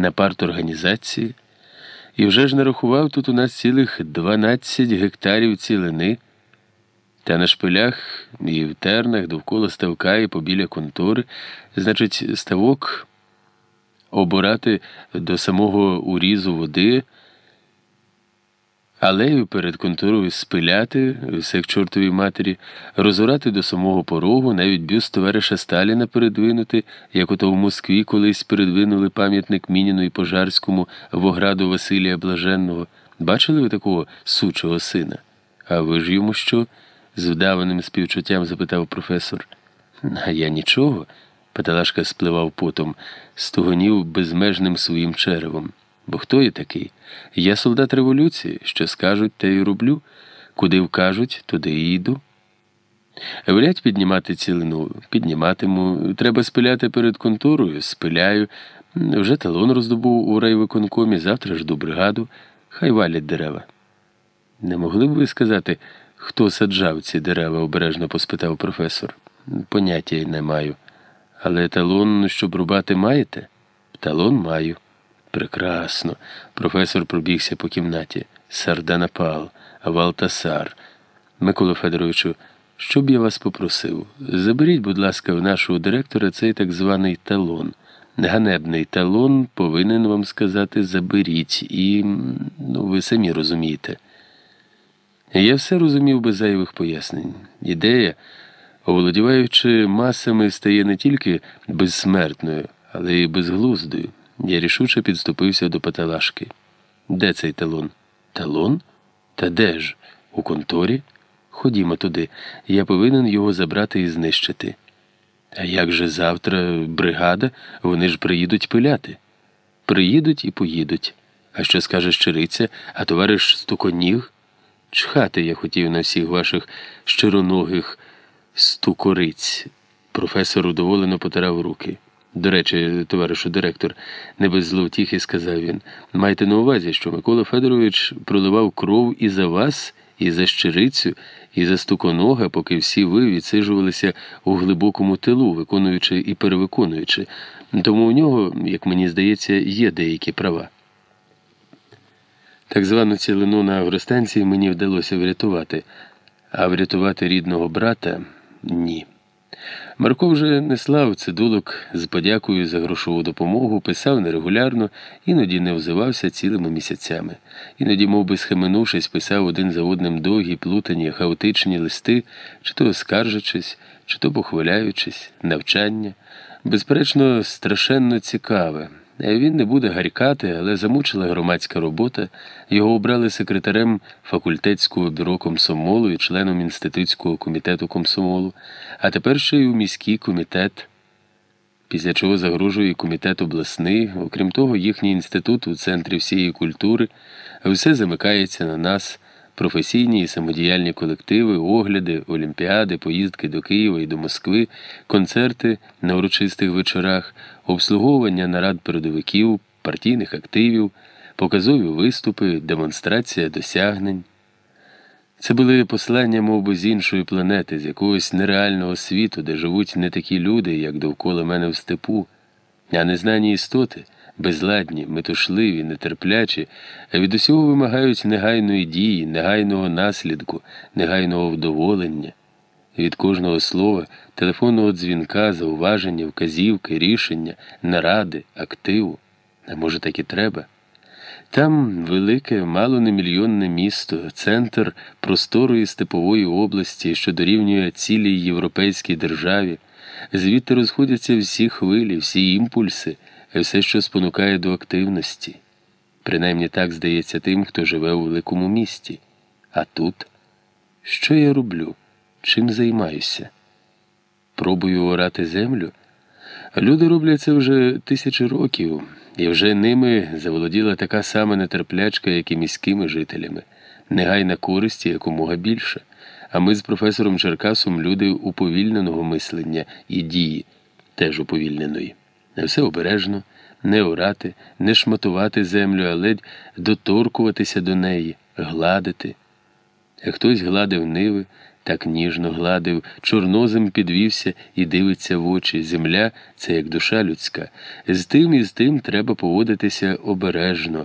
на парторганізації, і вже ж нарахував тут у нас цілих 12 гектарів цілини. Та на шпилях і в тернах довкола ставка і побіля контори, значить, ставок обирати до самого урізу води, алею перед конторою спиляти, все к чортовій матері, розорати до самого порогу, навіть бюст товариша Сталіна передвинути, як ото в Москві колись передвинули пам'ятник Мініну і Пожарському в ограду Василія Блаженного. Бачили ви такого сучого сина? А ви ж йому що? з вдаваним співчуттям запитав професор. А я нічого. Паталашка спливав потом, стугонів безмежним своїм черевом. Бо хто я такий? Я солдат революції, що скажуть, те й роблю, куди вкажуть, туди і йду. Велять піднімати цілину, підніматиму. Треба спиляти перед конторою, спиляю. Вже талон роздобув у райвиконкомі, завтра жду бригаду, хай валять дерева. Не могли б ви сказати, хто саджав ці дерева? обережно поспитав професор. Поняття й не маю. Але талон, щоб рубати, маєте? Талон маю. Прекрасно. Професор пробігся по кімнаті. Сарданапал, Валтасар. Микола Федоровичу, що б я вас попросив? Заберіть, будь ласка, в нашого директора цей так званий талон. Ганебний талон повинен вам сказати заберіть, і ну, ви самі розумієте. Я все розумів без зайвих пояснень. Ідея, оволодіваючи масами, стає не тільки безсмертною, але й безглуздою. Я рішуче підступився до паталашки. Де цей талон? Талон? Та де ж? У конторі? Ходімо туди. Я повинен його забрати і знищити. А як же завтра бригада, вони ж приїдуть пиляти? Приїдуть і поїдуть. А що скаже щириця, а товариш стуконіг? Чхати я хотів на всіх ваших щироногих стукориць. Професор удоволено потирав руки. До речі, товаришу директор, не без зловтіхи сказав він. Майте на увазі, що Микола Федорович проливав кров і за вас, і за щирицю, і за стуконога, поки всі ви відсижувалися у глибокому тилу, виконуючи і перевиконуючи. Тому у нього, як мені здається, є деякі права. Так звану цілину на агростанції мені вдалося врятувати, а врятувати рідного брата ні. Марко вже не слав цидулок з подякою за грошову допомогу, писав нерегулярно, іноді не взивався цілими місяцями. Іноді, мов би схаменувшись, писав один за одним довгі, плутані, хаотичні листи, чи то скаржачись, чи то похваляючись, навчання. Безперечно, страшенно цікаве. Він не буде гарькати, але замучила громадська робота. Його обрали секретарем факультетського бюро комсомолу і членом інститутського комітету комсомолу, а тепер ще й у міський комітет, після чого загрожує комітет обласний. Окрім того, їхній інститут у центрі всієї культури, все замикається на нас. Професійні і самодіяльні колективи, огляди, олімпіади, поїздки до Києва і до Москви, концерти на урочистих вечорах, обслуговування нарад передовиків, партійних активів, показові виступи, демонстрація досягнень. Це були послання мов би, з іншої планети, з якогось нереального світу, де живуть не такі люди, як довкола мене в степу, а незнані істоти безладні, метушливі, нетерплячі, а від усього вимагають негайної дії, негайного наслідку, негайного вдоволення. Від кожного слова, телефонного дзвінка, зауваження, вказівки, рішення, наради, активу. А може, так і треба? Там велике, мало не мільйонне місто, центр просторої степової області, що дорівнює цілій європейській державі, звідти розходяться всі хвилі, всі імпульси все, що спонукає до активності. Принаймні так здається тим, хто живе у великому місті. А тут, що я роблю? Чим займаюся? Пробую орати землю. Люди роблять це вже тисячі років, і вже ними заволоділа така сама нетерплячка, як і міськими жителями, негайна користі якомога більше. А ми з професором Черкасом люди уповільненого мислення і дії, теж уповільненої. Все обережно, не орати, не шматувати землю, а ледь доторкуватися до неї, гладити. Хтось гладив ниви. так ніжно гладив, чорнозем підвівся і дивиться в очі. Земля це як душа людська. З тим і з тим треба поводитися обережно.